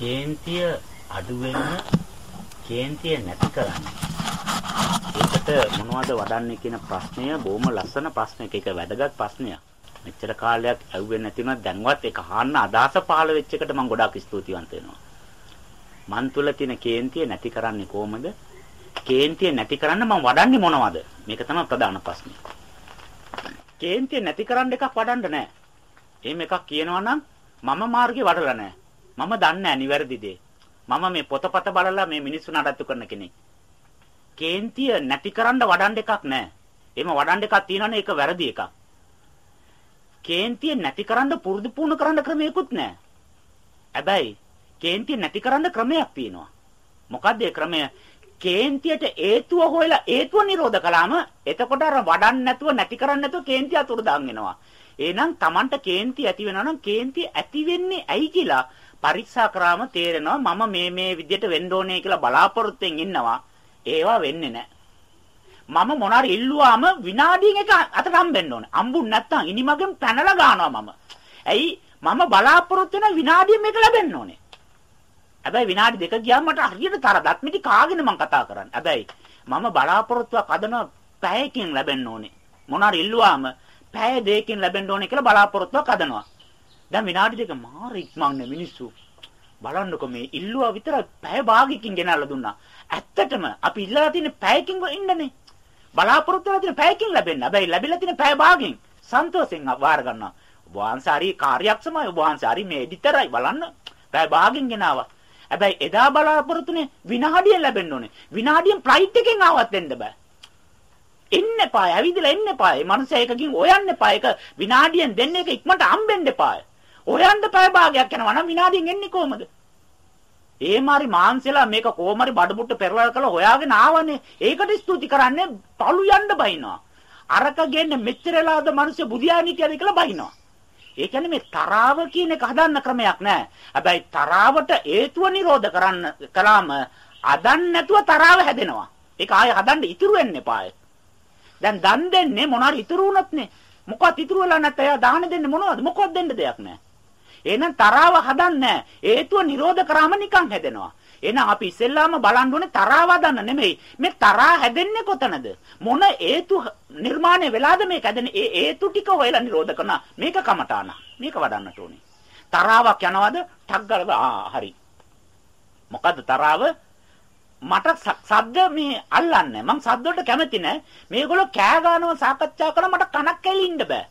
කේන්තිය අඩු වෙන කේන්තිය නැති කරන්න. ඒකට මොනවද වඩන්නේ කියන ප්‍රශ්නය බොහොම ලස්සන ප්‍රශ්නයක්. ඒක වැදගත් ප්‍රශ්නයක්. මෙච්චර කාලයක් ඇහුවේ නැති වුණා දැන්වත් ඒක අහන්න අදහස පහළ වෙච්ච එකට මම ගොඩාක් ස්තුතිවන්ත වෙනවා. මන් තුල තියෙන කේන්තිය නැති කරන්නේ කොහොමද? කේන්තිය නැති කරන්න මම වඩන්නේ මොනවද? මේක තමයි ප්‍රධාන ප්‍රශ්නේ. කේන්තිය නැති කරන්න එකක් වඩන්න නැහැ. එහෙම එකක් කියනවා නම් මම මාර්ගේ වඩලා නැහැ. මම දන්නේ නැහැ නිවැරදි දේ. මම මේ පොතපත බලලා මේ මිනිස්සු නඩත්තු කරන කෙනෙක්. කේන්තිය නැති කරන්න වඩන්න එකක් නැහැ. එහෙම වඩන්න එකක් තියෙනවනේ ඒක වැරදි එකක්. කේන්තිය නැති කරන්න පුරුදු පුහුණු කරන්න ක්‍රමයක්වත් නැහැ. හැබැයි කේන්තිය නැති කරන්න ක්‍රමයක් තියෙනවා. මොකද්ද ඒ ක්‍රමය? කේන්තියට හේතුව හොයලා හේතුව නිරෝධ කළාම එතකොට අර වඩන්න නැතුව නැති කරන්න නැතුව කේන්තිය අතුරුදාන් වෙනවා. එහෙනම් Tamanට කේන්ති ඇති වෙනවා නම් කේන්ති ඇති වෙන්නේ ඇයි කියලා පරීක්ෂා කරාම තේරෙනවා මම මේ මේ විදියට වෙන්න ඕනේ කියලා බලාපොරොත්තුෙන් ඉන්නවා. ඒවා වෙන්නේ නැහැ. මම මොනාර ඉල්ලුවාම විනාඩියෙන් එක අතට හම්බෙන්න ඕනේ. හම්බුන් නැත්තම් ඉනිමගෙන් පැනලා ගන්නවා මම. ඇයි මම බලාපොරොත්තු වෙන විනාඩියෙන් මේක ලැබෙන්න ඕනේ. හැබැයි විනාඩි දෙක ගියාම මට හරියට තර දත් මිටි කාගෙන මම කතා කරන්නේ. හැබැයි මම බලාපොරොත්තුවක් හදන පැයකින් ලැබෙන්න ඕනේ. මොනාර ඉල්ලුවාම පැය දෙකකින් ලැබෙන්න ඕනේ කියලා බලාපොරොත්තුවක් හදනවා. දැන් විනාඩි දෙක මාර ඉක්මන්නේ මිනිස්සු. බලන්නකො මේ ඉල්ලුවා විතර පැය භාගයකින් ගෙනල්ලා දුන්නා. ඇත්තටම අපි ඉල්ලලා තියෙන පැයකින් ඉන්නනේ. බලාපොරොත්තු වෙලා තියෙන පැයකින් ලැබෙන්න. හැබැයි ලැබිලා තියෙන පැය භාගයෙන් සන්තෝෂෙන් වාර ගන්නවා. වහන්සේ හරි කාර්යක්ෂමයි වහන්සේ හරි මේ එඩිටරයි බලන්න. පැය භාගයෙන් ගෙනාවා. හැබැයි එදා බලාපොරොත්තුනේ විනාඩියෙන් ලැබෙන්න ඕනේ. විනාඩියෙන් ෆ්ලයිට් එකෙන් ආවත් දෙන්න බෑ. එන්න එපා. ඇවිදලා එන්න එපා. මේ මනුස්සයා එකකින් හොයන්න එපා. ඒක විනාඩියෙන් දෙන්න එක ඉක්මනට හම්බෙන්න එපා. හොයන්න පැය භාගයක් යනවා නම් විනාඩියෙන් එන්නේ කොහමද? ඒ මාරි මාන්සෙලා මේක කොහොමරි බඩබුට්ට පෙරවල් කරලා හොයාගෙන ආවනේ. ඒකට ස්තුති කරන්නේ පළු යන්න බයිනවා. අරක ගෙන්න මෙච්චරලාද මිනිස්සු බුදියානි කියද කියලා බයිනවා. ඒ කියන්නේ මේ තරාව කියන එක හදන්න ක්‍රමයක් නෑ. හැබැයි තරාවට හේතුව නිරෝධ කරන්න කළාම අදන් නැතුව තරාව හැදෙනවා. ඒක ආයෙ හදන්න ඉතුරු වෙන්න එපායි. දැන් දන් දෙන්නේ මොනාර ඉතුරු වුණොත්නේ. මොකක්ද ඉතුරු වෙලා නැත්නම් එයා දාන දෙන්නේ මොනවද? මොකක්ද දෙන්න දෙයක් නැහැ. එහෙනම් තරාව හදන්නේ හේතුව නිරෝධ කරාම නිකන් හැදෙනවා. එහෙනම් අපි ඉස්සෙල්ලාම බලන්න ඕනේ තරාව හදන්න නෙමෙයි. මේ තරහා හැදෙන්නේ කොතනද? මොන හේතු නිර්මාණය වෙලාද මේක හැදෙන්නේ? ඒ හේතු ටික හොයලා නිරෝධ කරන මේක කමඨාන. මේක වඩන්නට ඕනේ. තරාවක් යනවද? ටක් ගාලා ආ හරි. මොකද්ද තරාව? මට සද්ද මේ අල්ලන්නේ මං සද්ද වලට කැමති නෑ මේගොල්ලෝ කෑ ගන්නවා සාකච්ඡා කරන මට කනක් ඇලි ඉන්න බෑ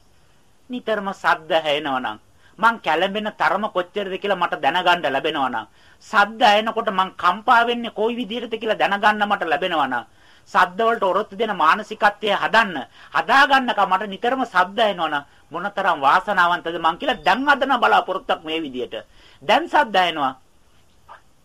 නිතරම සද්ද ඇහෙනවනම් මං කැළඹෙන තරම කොච්චරද කියලා මට දැනගන්න ලැබෙනවා නම් සද්ද ඇහෙනකොට මං කම්පා වෙන්නේ කොයි විදිහටද කියලා දැනගන්න මට ලැබෙනවා නම් සද්ද වලට ඔරොත්තු දෙන මානසිකත්වය හදන්න හදාගන්නකම මට නිතරම සද්ද ඇහෙනවා නම් මොනතරම් වාසනාවන්තද මං කියලා දැන් අදන බලාපොරොත්තුක් මේ විදිහට දැන් සද්ද ඇහෙනවා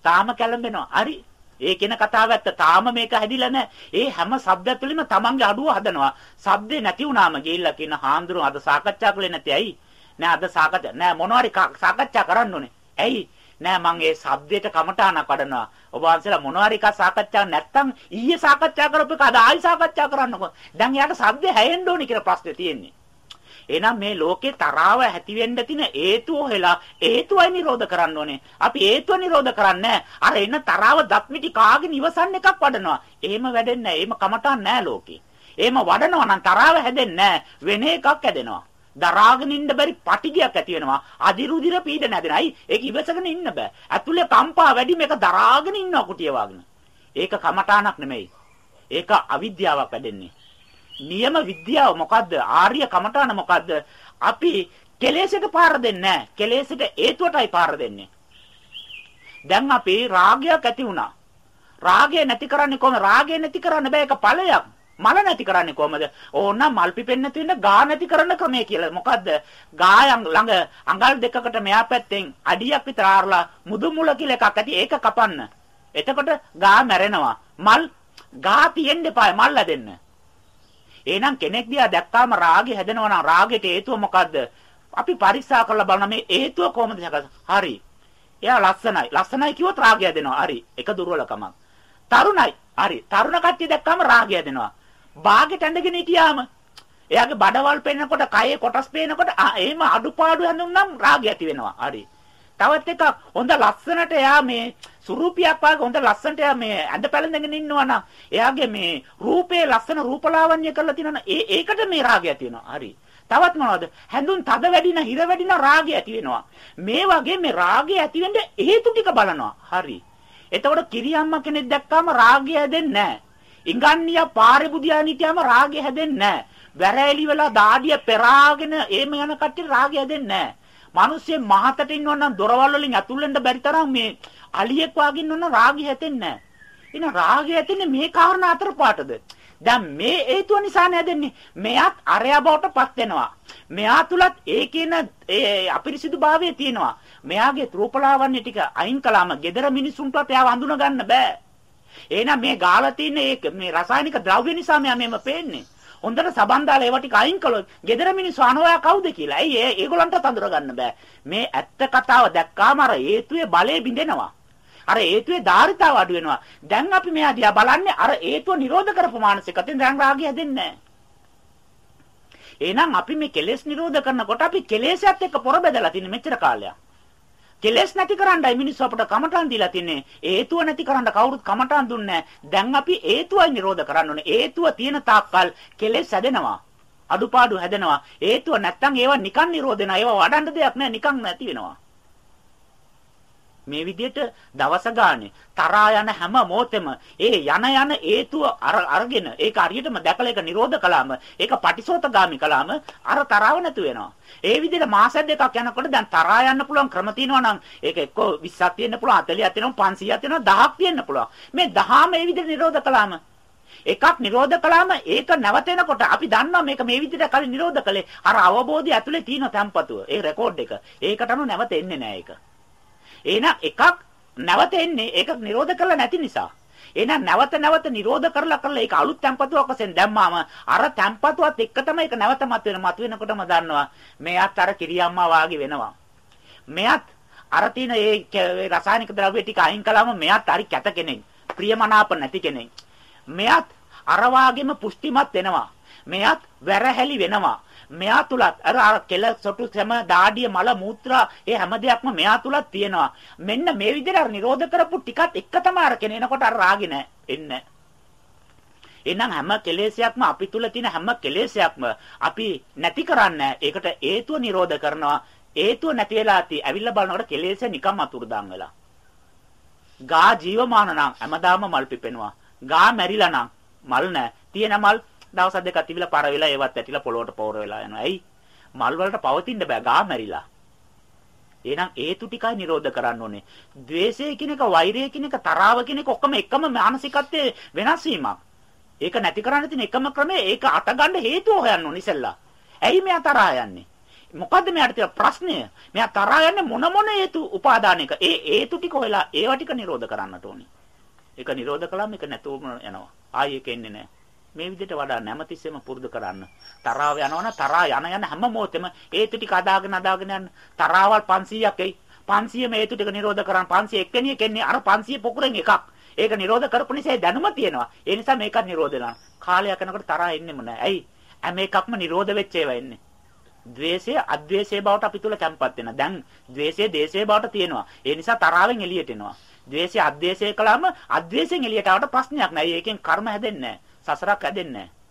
තාම කැළඹෙනවා හරි ඒ කියන කතාව ඇත්ත. තාම මේක හැදිලා නැහැ. ඒ හැම શબ્දතුලින්ම තමන්ගේ අඩුව හදනවා. શબ્දේ නැති වුනාම ගිහිල්ලා කියන හාමුදුරුවෝ අද සාකච්ඡා කළේ නැති ඇයි? නෑ අද සාකච්ඡා නෑ මොනවාරි සාකච්ඡා කරන්න ඕනේ. ඇයි? නෑ මං ඒ සබ්දයට කමටානක් වඩනවා. ඔබ වහන්සේලා මොනවාරි එකක් සාකච්ඡා නැත්තම් ඊයේ සාකච්ඡා කරපු එක අද ආයි සාකච්ඡා කරන්නකො. දැන් යාට සබ්දේ හැයෙන්න ඕනේ කියලා ප්‍රශ්නේ තියෙන්නේ. එහෙනම් මේ ලෝකේ තරාව ඇති වෙන්න තියෙන හේතුව හොයලා හේතුවයි නිරෝධ කරන්න ඕනේ. අපි හේතුව නිරෝධ කරන්නේ අර එන තරාව දත්මිටි කාගෙන ඉවසන්න එකක් වඩනවා. එහෙම වැඩෙන්නේ නැහැ. එහෙම කමටාන් නැහැ ලෝකේ. එහෙම වඩනවා නම් තරාව හැදෙන්නේ නැහැ. වෙන එකක් හැදෙනවා. දරාගෙන ඉන්න බැරි පටිගයක් ඇති වෙනවා. අදිරුදිර පීඩන හැදෙනයි. ඒක ඉවසගෙන ඉන්න බෑ. ඇතුලේ කම්පා වැඩි මේක දරාගෙන ඉන්නවා කුටිය වගන. ඒක කමටානක් නෙමෙයි. ඒක අවිද්‍යාවක් වැඩෙන්නේ. නියම විද්‍යාව මොකද්ද? ආර්ය කමඨාන මොකද්ද? අපි කෙලෙසට පාර දෙන්නේ නැහැ. කෙලෙසට හේතුවටයි පාර දෙන්නේ. දැන් අපි රාගයක් ඇති වුණා. රාගය නැති කරන්නේ කොහොමද? රාගය නැති කරන්න බෑ ඒක ඵලයක්. මල නැති කරන්නේ කොහමද? ඕන්න මල් පිපෙන්න නැති වෙන්න ගා නැති කරන ක්‍රමය කියලා. මොකද්ද? ගායන් ළඟ අඟල් දෙකකට මෙහා පැත්තෙන් අඩියක් විතර ආරලා මුදු මුල කියලා එකක් ඇති ඒක කපන්න. එතකොට ගා මැරෙනවා. මල් ගා තියෙන්න එපා මල් හැදෙන්න. එහෙනම් කෙනෙක් දිහා දැක්කාම රාගය හැදෙනවා නම් රාගෙට හේතුව මොකද්ද? අපි පරික්ෂා කරලා බලන මේ හේතුව කොහොමද හරි. එයා ලස්සනයි. ලස්සනයි කිව්වොත් රාගය හැදෙනවා. හරි. එක දුර්වලකමක්. තරුණයි. හරි. තරුණ කට්ටිය දැක්කාම රාගය හැදෙනවා. බාගෙට ඇඳගෙන හිටියාම එයාගේ බඩවල් පෙන්නකොට, කයේ කොටස් පේනකොට එහෙම අඩුපාඩු හැඳුන්නම් රාගය ඇති වෙනවා. හරි. තවත් එකක් හොඳ ලස්සනට එයා මේ සුරූපියක් වගේ හොඳ ලස්සනට එයා මේ ඇඳ පැළඳගෙන ඉන්නවා නම් එයාගේ මේ රූපේ ලස්සන රූපලාවන්‍ය කරලා තියෙනවා ඒ ඒකට මේ රාගය ඇති වෙනවා. හරි. තවත් මොනවද? හැඳුන් තද වැඩින, හිර වැඩින රාගය ඇති වෙනවා. මේ වගේ මේ රාගය ඇති වෙන්න හේතු ටික බලනවා. හරි. එතකොට කිරියම්ම කෙනෙක් දැක්කාම රාගය හැදෙන්නේ නැහැ. ඉංගන්නියා පාරේ බුදියාගෙන හිටියාම රාගය හැදෙන්නේ නැහැ. වැරෑලි වෙලා දාඩිය පෙරාගෙන එහෙම යන කට්ටිය රාගය හැදෙන්නේ නැහැ. මිනිස්සේ මහතට ඉන්නව නම් දොරවල් වලින් ඇතුල් වෙන්න බැරි තරම් මේ අලියෙක් වාගේ ඉන්නව රාගය හැදෙන්නේ නැහැ. එහෙනම් රාගය ඇතින්නේ මේ කාරණා අතර පාටද? දැන් මේ හේතුව නිසා නේදන්නේ. මෙයාත් අරයා බවටපත් වෙනවා. මෙයා තුලත් ඒ කියන ඒ අපිරිසිදුභාවය තියෙනවා. මෙයාගේ රූපලාවන්‍ය ටික අයින් කළාම gedara මිනිසුන්ටත් එයාව අඳුන ගන්න බෑ. එහෙනම් මේ ගාලා තියෙන මේ රසායනික ද්‍රව්‍ය නිසා මෙයා මෙහෙම පේන්නේ. හොඳට සබන් දාලා ඒවා ටික අයින් කළොත් gedara මිනිස්සු අනෝයා කවුද කියලා. ඇයි ඒ ඒගොල්ලන්ට අඳුර ගන්න බෑ. මේ ඇත්ත කතාව දැක්කාම අර හේතුවේ බලය බිඳෙනවා. අර හේතුවේ ධාරිතාව අඩු වෙනවා. දැන් අපි මෙයා දිහා බලන්නේ අර හේතුව නිරෝධ කරපු මානසිකයෙන් දැන් රාගය හැදෙන්නේ නැහැ. එහෙනම් අපි මේ කෙලෙස් නිරෝධ කරනකොට අපි කෙලෙසත් එක්ක පොර බෙදලා තින්නේ මෙච්චර කාලයක්. කෙලෙස් නැති කරන්නයි මිනිස්සු අපට කමටහන් දීලා තින්නේ. හේතුව නැති කරන්න කවුරුත් කමටහන් දුන්නේ දැන් අපි හේතුවයි නිරෝධ කරන්න ඕනේ. හේතුව තියෙන තාක්කල් කෙලෙස් හැදෙනවා. අඩුපාඩු හැදෙනවා. හේතුව නැත්තම් ඒවා නිකන් නිරෝධ වෙනවා. ඒවා වඩන්න දෙයක් නැහැ. නිකන් නැති වෙනවා. මේ විදිහට දවස ගානේ තරහා යන හැම මොහොතෙම ඒ යන යන හේතුව අරගෙන ඒක හරියටම දැකලා ඒක නිරෝධ කළාම ඒක පටිසෝතගාමි කළාම අර තරහව නැතු වෙනවා. ඒ විදිහට මාස දෙකක් යනකොට දැන් තරහා යන්න පුළුවන් ක්‍රම තියෙනවා නම් ඒක එක්කෝ 20ක් තියෙන්න පුළුවන් 40ක් තියෙනවා 500ක් තියෙනවා 1000ක් තියෙන්න පුළුවන්. මේ 10 මේ විදිහට නිරෝධ කළාම එකක් නිරෝධ කළාම ඒක නැවතෙනකොට අපි දන්නවා මේක මේ විදිහට කලින් නිරෝධ කළේ අර අවබෝධය ඇතුලේ තියෙන තැම්පතුව ඒ රෙකෝඩ් එක. ඒකට අනුව නැවත එන්නේ නැහැ ඒක. එහෙනම් එකක් නැවත එන්නේ ඒක නිරෝධ කරලා නැති නිසා. එහෙනම් නැවත නැවත නිරෝධ කරලා කරලා ඒක අලුත් තැම්පතුවක් වශයෙන් දැම්මාම අර තැම්පතුවත් එක තමයි ඒක නැවත මත වෙන මත වෙනකොටම දන්නවා මෙයාත් අර කිරියම්මා වාගේ වෙනවා. මෙයාත් අර තියෙන ඒ රසායනික ද්‍රව්‍ය ටික අයින් කළාම මෙයාත් හරි කැත කෙනෙක්. ප්‍රියමනාප නැති කෙනෙක්. මෙයාත් අර වාගේම පුෂ්ටිමත් වෙනවා. මෙයාත් වැරහැලි වෙනවා. මෙයා තුලත් අර අර කෙල සොටු සම දාඩිය මල මූත්‍රා ඒ හැම දෙයක්ම මෙයා තුලත් තියෙනවා. මෙන්න මේ විදිහට අර නිරෝධ කරපු ටිකත් එක තමයි අර කෙනේනකොට අර රාගි නෑ එන්නේ. එහෙනම් හැම කෙලෙසයක්ම අපි තුල තියෙන හැම කෙලෙසයක්ම අපි නැති කරන්නේ ඒකට හේතුව නිරෝධ කරනවා. හේතුව නැති වෙලා ඇති. ඇවිල්ලා බලනකොට කෙලෙස නිකම් අතුරුදාන් වෙලා. ගා ජීවමාන නම් හැමදාම මල් පිපෙනවා. ගා මැරිලා නම් මල් නැහැ. තියෙන මල් දවස් දෙකක් තිබිලා පර වෙලා ඒවත් ඇටිලා පොළොවට පෝර වෙලා යනවා. ඇයි? මල් වලට පවතින්න බෑ ගා මැරිලා. එහෙනම් හේතු ටිකයි නිරෝධ කරන්න ඕනේ. ද්වේෂය කියන එක, වෛරය කියන එක, තරාව කියන එක ඔක්කොම එකම මානසිකත්වයේ වෙනස් වීමක්. ඒක නැති කරන්න තියෙන එකම ක්‍රමය ඒක අටගන්න හේතුව හොයන්න ඕනේ ඉස්සෙල්ලා. ඇයි මෙයා තරහා යන්නේ? මොකද්ද මෙයාට තියෙන ප්‍රශ්නය? මෙයා තරහා යන්නේ මොන මොන හේතු උපාදානයක? ඒ හේතු ටික හොයලා ඒවා ටික නිරෝධ කරන්නට ඕනේ. ඒක නිරෝධ කළාම ඒක නැතුවම යනවා. ආයෙ ඒක එන්නේ නැහැ. මේ විදිහට වඩා නැමතිස්සෙම පුරුදු කරන්න. තරාව යනවනම් තරහා යන යන හැම මොහොතෙම හේතු ටික අදාගෙන අදාගෙන යන්න. තරාවල් 500ක් එයි. 500 මේ හේතු ටික නිරෝධ කරන්න 500 එක්කෙනිය කෙන්නේ අර 500 පොකුරෙන් එකක්. ඒක නිරෝධ කරපු නිසා දැනුම තියෙනවා. ඒ නිසා මේකත් නිරෝධ වෙනවා. කාලයක් යනකොට තරහා එන්නෙම නැහැ. ඇයි? හැම එකක්ම නිරෝධ වෙච්ච ඒවා එන්නේ. ද්වේෂය අද්වේෂය බවට අපි තුල තැම්පත් වෙනවා. දැන් ද්වේෂය දේශය බවට තියෙනවා. ඒ නිසා තරාවෙන් එළියට එනවා. ද්වේෂය අද්වේෂය කළාම අද්වේෂයෙන් එළියට ආවට ප්‍රශ්නයක් නැහැ. ඒකෙන් කර්ම හැදෙන්නේ නැහැ. සසරක් හැදෙන්නේ නැහැ.